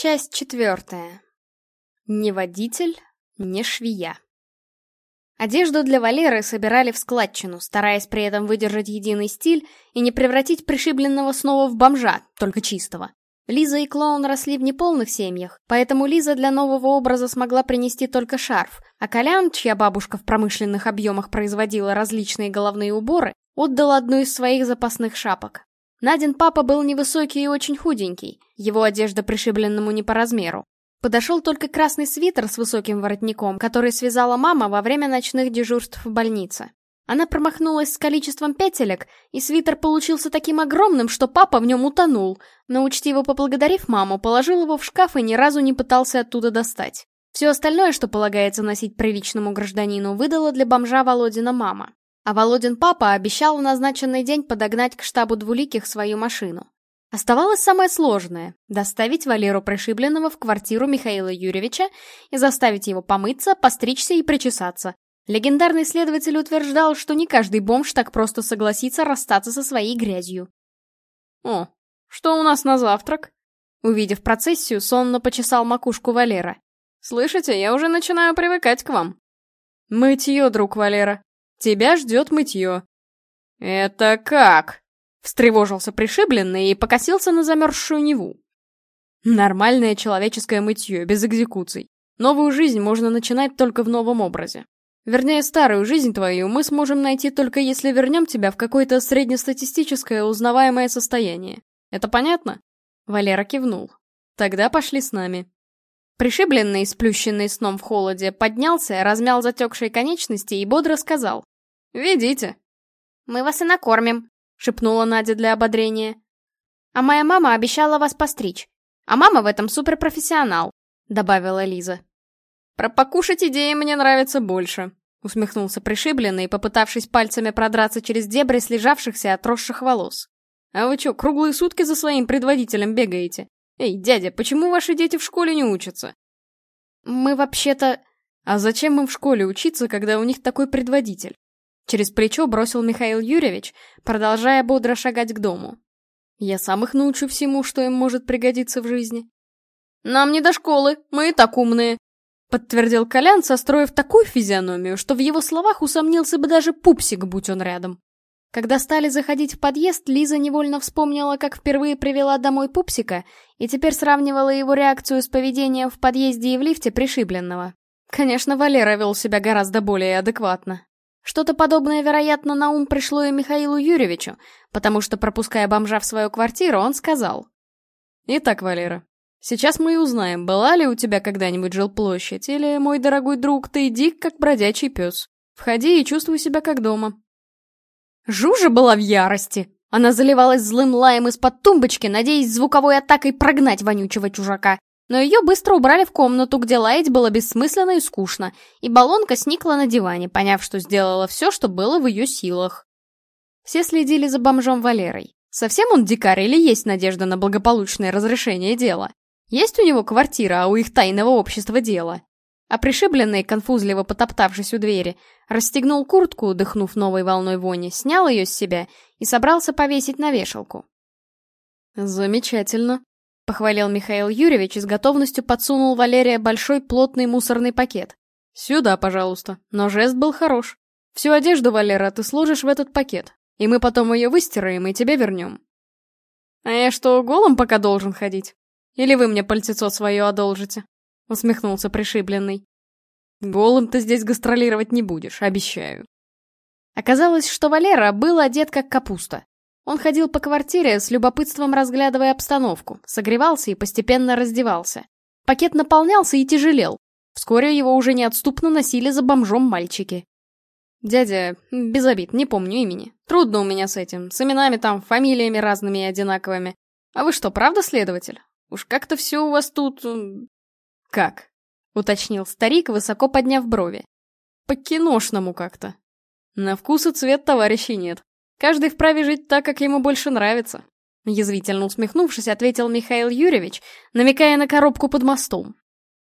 Часть четвертая. Не водитель, не швея. Одежду для Валеры собирали в складчину, стараясь при этом выдержать единый стиль и не превратить пришибленного снова в бомжа, только чистого. Лиза и клоун росли в неполных семьях, поэтому Лиза для нового образа смогла принести только шарф, а Колян, чья бабушка в промышленных объемах производила различные головные уборы, отдал одну из своих запасных шапок. Надин папа был невысокий и очень худенький, его одежда пришибленному не по размеру. Подошел только красный свитер с высоким воротником, который связала мама во время ночных дежурств в больнице. Она промахнулась с количеством петелек, и свитер получился таким огромным, что папа в нем утонул, но учтиво поблагодарив маму, положил его в шкаф и ни разу не пытался оттуда достать. Все остальное, что полагается носить приличному гражданину, выдала для бомжа Володина мама. А Володин папа обещал в назначенный день подогнать к штабу двуликих свою машину. Оставалось самое сложное — доставить Валеру Пришибленного в квартиру Михаила Юрьевича и заставить его помыться, постричься и причесаться. Легендарный следователь утверждал, что не каждый бомж так просто согласится расстаться со своей грязью. «О, что у нас на завтрак?» Увидев процессию, сонно почесал макушку Валера. «Слышите, я уже начинаю привыкать к вам». «Мытье, друг Валера», Тебя ждет мытье». «Это как?» — встревожился пришибленный и покосился на замерзшую Неву. «Нормальное человеческое мытье, без экзекуций. Новую жизнь можно начинать только в новом образе. Вернее, старую жизнь твою мы сможем найти только если вернем тебя в какое-то среднестатистическое узнаваемое состояние. Это понятно?» Валера кивнул. «Тогда пошли с нами». Пришибленный, сплющенный сном в холоде, поднялся, размял затекшие конечности и бодро сказал. «Ведите». «Мы вас и накормим», — шепнула Надя для ободрения. «А моя мама обещала вас постричь. А мама в этом суперпрофессионал», — добавила Лиза. «Про покушать идеи мне нравится больше», — усмехнулся пришибленный, попытавшись пальцами продраться через дебри слежавшихся отросших волос. «А вы чё, круглые сутки за своим предводителем бегаете? «Эй, дядя, почему ваши дети в школе не учатся?» «Мы вообще-то...» «А зачем им в школе учиться, когда у них такой предводитель?» Через плечо бросил Михаил Юрьевич, продолжая бодро шагать к дому. «Я сам их научу всему, что им может пригодиться в жизни». «Нам не до школы, мы и так умные», — подтвердил Колян, состроив такую физиономию, что в его словах усомнился бы даже пупсик, будь он рядом. Когда стали заходить в подъезд, Лиза невольно вспомнила, как впервые привела домой пупсика, и теперь сравнивала его реакцию с поведением в подъезде и в лифте пришибленного. Конечно, Валера вел себя гораздо более адекватно. Что-то подобное, вероятно, на ум пришло и Михаилу Юрьевичу, потому что, пропуская бомжа в свою квартиру, он сказал. «Итак, Валера, сейчас мы и узнаем, была ли у тебя когда-нибудь жилплощадь, или, мой дорогой друг, ты дик, как бродячий пес. Входи и чувствуй себя как дома». Жужа была в ярости. Она заливалась злым лаем из-под тумбочки, надеясь звуковой атакой прогнать вонючего чужака. Но ее быстро убрали в комнату, где лаять было бессмысленно и скучно, и баллонка сникла на диване, поняв, что сделала все, что было в ее силах. Все следили за бомжом Валерой. Совсем он дикарь или есть надежда на благополучное разрешение дела? Есть у него квартира, а у их тайного общества дело? А пришибленный, конфузливо потоптавшись у двери, расстегнул куртку, дыхнув новой волной вони, снял ее с себя и собрался повесить на вешалку. «Замечательно», — похвалил Михаил Юрьевич и с готовностью подсунул Валерия большой плотный мусорный пакет. «Сюда, пожалуйста». Но жест был хорош. «Всю одежду, Валера, ты сложишь в этот пакет, и мы потом ее выстираем и тебе вернем». «А я что, голым пока должен ходить? Или вы мне пальцецо свое одолжите?» — усмехнулся пришибленный. «Голым ты здесь гастролировать не будешь, обещаю». Оказалось, что Валера был одет как капуста. Он ходил по квартире с любопытством разглядывая обстановку, согревался и постепенно раздевался. Пакет наполнялся и тяжелел. Вскоре его уже неотступно носили за бомжом мальчики. «Дядя, без обид, не помню имени. Трудно у меня с этим, с именами там, фамилиями разными и одинаковыми. А вы что, правда следователь? Уж как-то все у вас тут... «Как?» — уточнил старик, высоко подняв брови. «По-киношному как-то. На вкус и цвет товарищей нет. Каждый вправе жить так, как ему больше нравится». Язвительно усмехнувшись, ответил Михаил Юрьевич, намекая на коробку под мостом.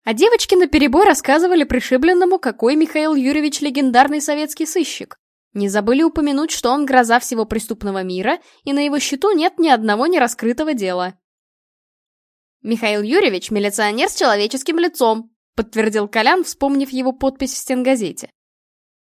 А девочки наперебой рассказывали пришибленному, какой Михаил Юрьевич легендарный советский сыщик. Не забыли упомянуть, что он гроза всего преступного мира, и на его счету нет ни одного нераскрытого дела. Михаил Юрьевич — милиционер с человеческим лицом», — подтвердил Колян, вспомнив его подпись в стенгазете.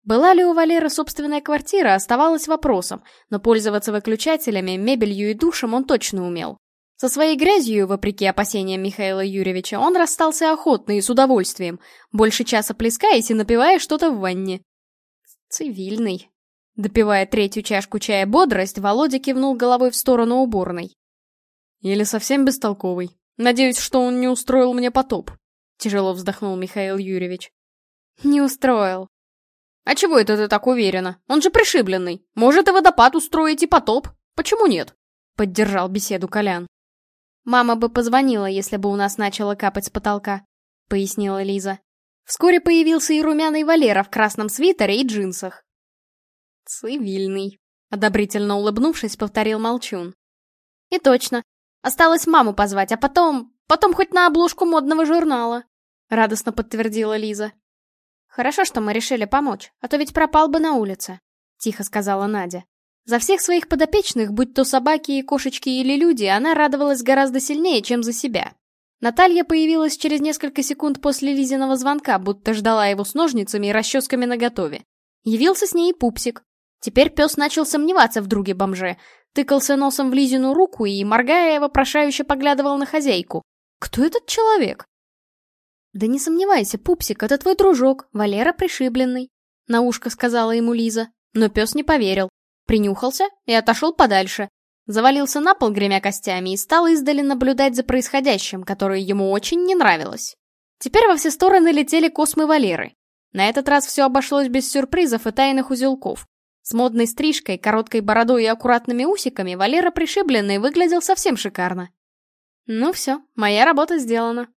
Была ли у Валеры собственная квартира, оставалось вопросом, но пользоваться выключателями, мебелью и душем он точно умел. Со своей грязью, вопреки опасениям Михаила Юрьевича, он расстался охотно и с удовольствием, больше часа плескаясь и напивая что-то в ванне. Цивильный. Допивая третью чашку чая бодрость, Володя кивнул головой в сторону уборной. Или совсем бестолковый. Надеюсь, что он не устроил мне потоп. Тяжело вздохнул Михаил Юрьевич. Не устроил. А чего это ты так уверена? Он же пришибленный. Может и водопад устроить, и потоп. Почему нет? Поддержал беседу Колян. Мама бы позвонила, если бы у нас начало капать с потолка, пояснила Лиза. Вскоре появился и румяный Валера в красном свитере и джинсах. «Цивильный», — одобрительно улыбнувшись, повторил Молчун. «И точно. Осталось маму позвать, а потом... потом хоть на обложку модного журнала», — радостно подтвердила Лиза. «Хорошо, что мы решили помочь, а то ведь пропал бы на улице», — тихо сказала Надя. За всех своих подопечных, будь то собаки и кошечки или люди, она радовалась гораздо сильнее, чем за себя. Наталья появилась через несколько секунд после Лизиного звонка, будто ждала его с ножницами и расческами наготове. Явился с ней и пупсик. Теперь пес начал сомневаться в друге бомже, тыкался носом в Лизину руку и, моргая, вопрошающе поглядывал на хозяйку. «Кто этот человек?» «Да не сомневайся, пупсик, это твой дружок, Валера Пришибленный», — на ушко сказала ему Лиза. Но пес не поверил. Принюхался и отошел подальше. Завалился на пол, гремя костями, и стал издали наблюдать за происходящим, которое ему очень не нравилось. Теперь во все стороны летели космы Валеры. На этот раз все обошлось без сюрпризов и тайных узелков. С модной стрижкой, короткой бородой и аккуратными усиками Валера пришибленный выглядел совсем шикарно. Ну все, моя работа сделана.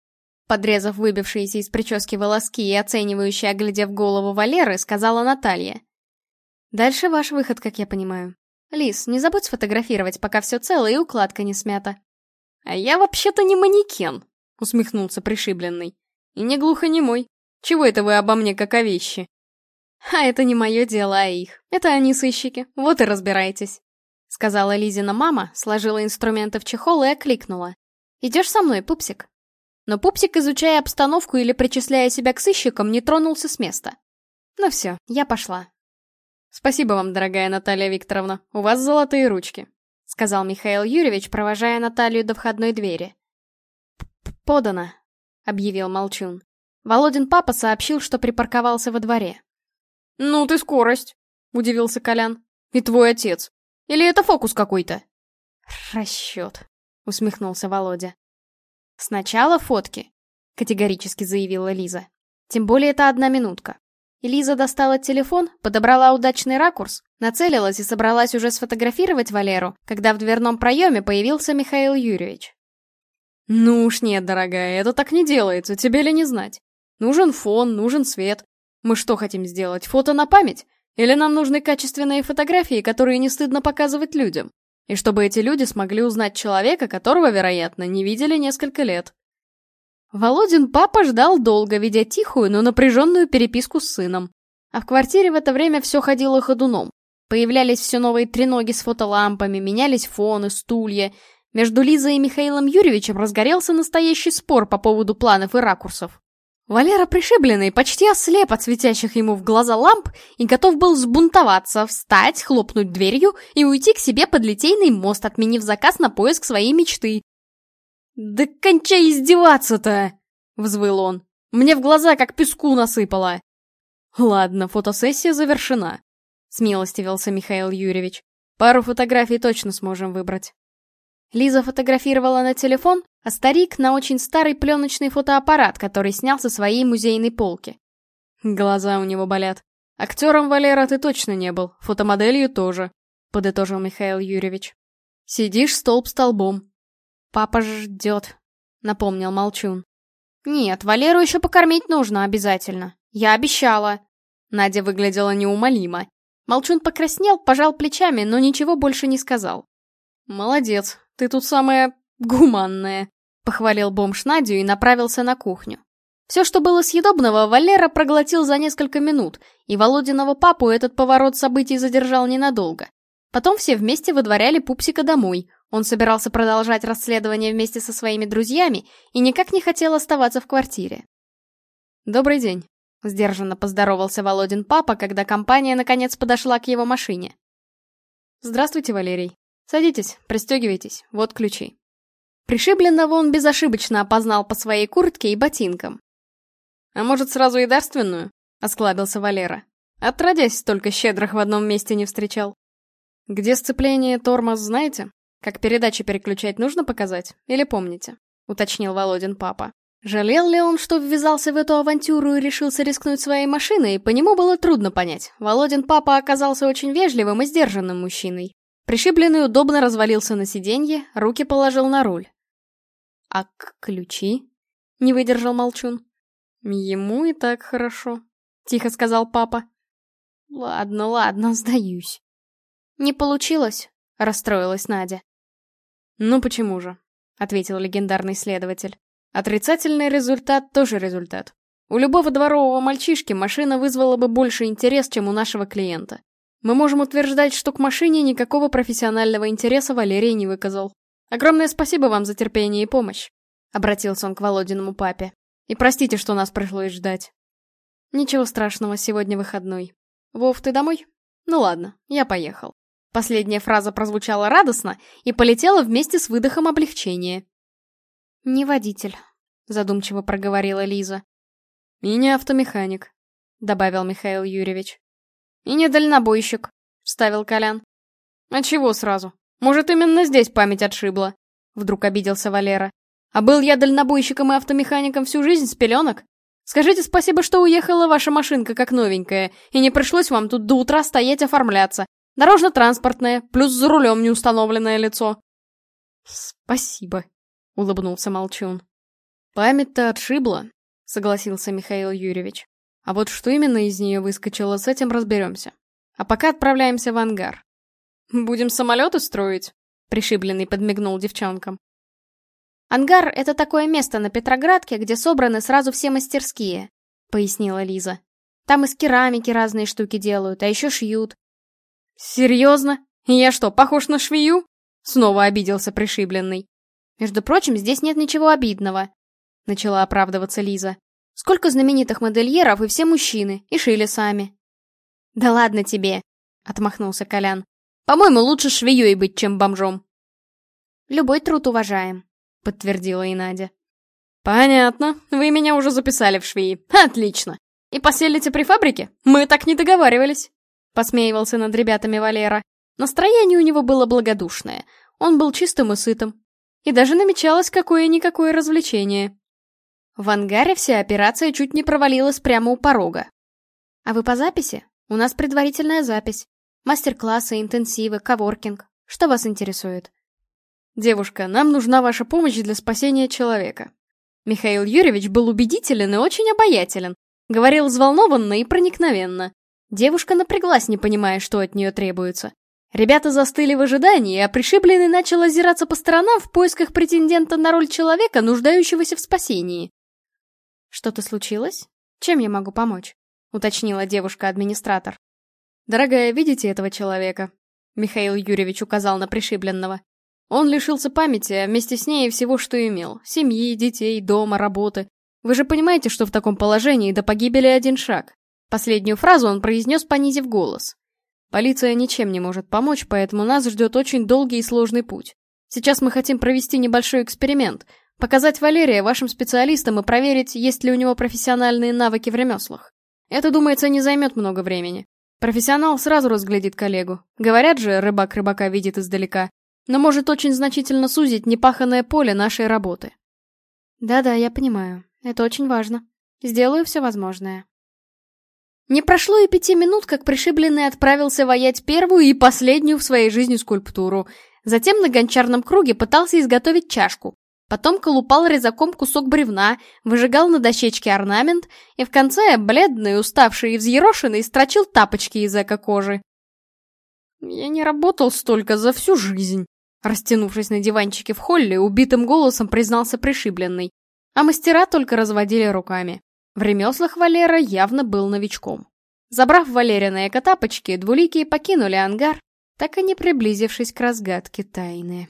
Подрезав выбившиеся из прически волоски и оценивающе оглядев голову Валеры, сказала Наталья. Дальше ваш выход, как я понимаю. Лис, не забудь сфотографировать, пока все цело и укладка не смята. А я вообще-то не манекен, усмехнулся пришибленный. И не глухонемой. Чего это вы обо мне как о вещи? А это не мое дело, а их. Это они сыщики, вот и разбирайтесь. Сказала Лизина мама, сложила инструменты в чехол и окликнула. Идешь со мной, пупсик? Но пупсик, изучая обстановку или причисляя себя к сыщикам, не тронулся с места. Ну все, я пошла. «Спасибо вам, дорогая Наталья Викторовна, у вас золотые ручки», — сказал Михаил Юрьевич, провожая Наталью до входной двери. «Подано», — объявил Молчун. Володин папа сообщил, что припарковался во дворе. «Ну ты скорость», — удивился Колян. «И твой отец. Или это фокус какой-то?» «Расчет», — усмехнулся Володя. «Сначала фотки», — категорически заявила Лиза. «Тем более это одна минутка. Лиза достала телефон, подобрала удачный ракурс, нацелилась и собралась уже сфотографировать Валеру, когда в дверном проеме появился Михаил Юрьевич. «Ну уж нет, дорогая, это так не делается, тебе ли не знать? Нужен фон, нужен свет. Мы что хотим сделать, фото на память? Или нам нужны качественные фотографии, которые не стыдно показывать людям? И чтобы эти люди смогли узнать человека, которого, вероятно, не видели несколько лет. Володин папа ждал долго, ведя тихую, но напряженную переписку с сыном. А в квартире в это время все ходило ходуном. Появлялись все новые треноги с фотолампами, менялись фоны, стулья. Между Лизой и Михаилом Юрьевичем разгорелся настоящий спор по поводу планов и ракурсов. Валера пришибленный, почти ослеп от светящих ему в глаза ламп и готов был сбунтоваться, встать, хлопнуть дверью и уйти к себе под литейный мост, отменив заказ на поиск своей мечты, «Да кончай издеваться-то!» — взвыл он. «Мне в глаза как песку насыпало!» «Ладно, фотосессия завершена», — смилостивился Михаил Юрьевич. «Пару фотографий точно сможем выбрать». Лиза фотографировала на телефон, а старик — на очень старый пленочный фотоаппарат, который снял со своей музейной полки. «Глаза у него болят. Актером, Валера, ты точно не был, фотомоделью тоже», — подытожил Михаил Юрьевич. «Сидишь столб столбом, «Папа ждет», — напомнил Молчун. «Нет, Валеру еще покормить нужно обязательно. Я обещала». Надя выглядела неумолимо. Молчун покраснел, пожал плечами, но ничего больше не сказал. «Молодец, ты тут самая гуманная», — похвалил бомж Надю и направился на кухню. Все, что было съедобного, Валера проглотил за несколько минут, и Володиного папу этот поворот событий задержал ненадолго. Потом все вместе выдворяли пупсика домой, Он собирался продолжать расследование вместе со своими друзьями и никак не хотел оставаться в квартире. «Добрый день», — сдержанно поздоровался Володин папа, когда компания наконец подошла к его машине. «Здравствуйте, Валерий. Садитесь, пристегивайтесь, вот ключи». Пришибленного он безошибочно опознал по своей куртке и ботинкам. «А может, сразу и дарственную?» — осклабился Валера. Отродясь, столько щедрых в одном месте не встречал. «Где сцепление тормоз, знаете? Как передачи переключать нужно показать? Или помните?» — уточнил Володин папа. Жалел ли он, что ввязался в эту авантюру и решился рискнуть своей машиной, по нему было трудно понять. Володин папа оказался очень вежливым и сдержанным мужчиной. Пришибленный удобно развалился на сиденье, руки положил на руль. «А ключи?» — не выдержал Молчун. «Ему и так хорошо», — тихо сказал папа. «Ладно, ладно, сдаюсь». «Не получилось?» — расстроилась Надя. «Ну почему же?» — ответил легендарный следователь. Отрицательный результат тоже результат. У любого дворового мальчишки машина вызвала бы больше интерес, чем у нашего клиента. Мы можем утверждать, что к машине никакого профессионального интереса Валерий не выказал. Огромное спасибо вам за терпение и помощь. Обратился он к Володиному папе. И простите, что нас пришлось ждать. Ничего страшного, сегодня выходной. Вов, ты домой? Ну ладно, я поехал. Последняя фраза прозвучала радостно и полетела вместе с выдохом облегчения. «Не водитель», — задумчиво проговорила Лиза. «И не автомеханик», — добавил Михаил Юрьевич. «И не дальнобойщик», — вставил Колян. «А чего сразу? Может, именно здесь память отшибла?» Вдруг обиделся Валера. «А был я дальнобойщиком и автомехаником всю жизнь с пеленок? Скажите спасибо, что уехала ваша машинка как новенькая, и не пришлось вам тут до утра стоять оформляться. Дорожно-транспортное, плюс за рулем неустановленное лицо». «Спасибо», — улыбнулся Молчун. «Память-то отшибла», — согласился Михаил Юрьевич. «А вот что именно из нее выскочило, с этим разберемся. А пока отправляемся в ангар». «Будем самолеты строить?» — пришибленный подмигнул девчонкам. «Ангар — это такое место на Петроградке, где собраны сразу все мастерские», — пояснила Лиза. «Там из керамики разные штуки делают, а еще шьют». «Серьезно? Я что, похож на швею?» — снова обиделся пришибленный. Между прочим, здесь нет ничего обидного. Начала оправдываться Лиза. Сколько знаменитых модельеров, и все мужчины, и шили сами. Да ладно тебе, отмахнулся Колян. По-моему, лучше швеей быть, чем бомжом. Любой труд уважаем, подтвердила и Надя. Понятно, вы меня уже записали в швеи. Отлично. И поселите при фабрике? Мы так не договаривались. Посмеивался над ребятами Валера. Настроение у него было благодушное. Он был чистым и сытым, и даже намечалось какое-никакое развлечение. В ангаре вся операция чуть не провалилась прямо у порога. А вы по записи? У нас предварительная запись. Мастер-классы, интенсивы, коворкинг. Что вас интересует? Девушка, нам нужна ваша помощь для спасения человека. Михаил Юрьевич был убедителен и очень обаятелен. Говорил взволнованно и проникновенно. Девушка напряглась, не понимая, что от нее требуется. Ребята застыли в ожидании, а пришибленный начал озираться по сторонам в поисках претендента на роль человека, нуждающегося в спасении. «Что-то случилось? Чем я могу помочь?» — уточнила девушка-администратор. «Дорогая, видите этого человека?» — Михаил Юрьевич указал на пришибленного. «Он лишился памяти, а вместе с ней всего, что имел. Семьи, детей, дома, работы. Вы же понимаете, что в таком положении до погибели один шаг?» Последнюю фразу он произнес, понизив голос. Полиция ничем не может помочь, поэтому нас ждет очень долгий и сложный путь. Сейчас мы хотим провести небольшой эксперимент, показать Валерия вашим специалистам и проверить, есть ли у него профессиональные навыки в ремеслах. Это, думается, не займет много времени. Профессионал сразу разглядит коллегу. Говорят же, рыбак рыбака видит издалека. Но может очень значительно сузить непаханное поле нашей работы. Да-да, я понимаю. Это очень важно. Сделаю все возможное. Не прошло и пяти минут, как пришибленный отправился воять первую и последнюю в своей жизни скульптуру. Затем на гончарном круге пытался изготовить чашку. Потом колупал резаком кусок бревна, выжигал на дощечке орнамент и в конце, бледный, уставший и взъерошенный, строчил тапочки из эко-кожи. «Я не работал столько за всю жизнь», растянувшись на диванчике в холле, убитым голосом признался пришибленный. А мастера только разводили руками. В ремеслах Валера явно был новичком. Забрав Валерина эко-тапочки, двуликие покинули ангар, так и не приблизившись к разгадке тайны.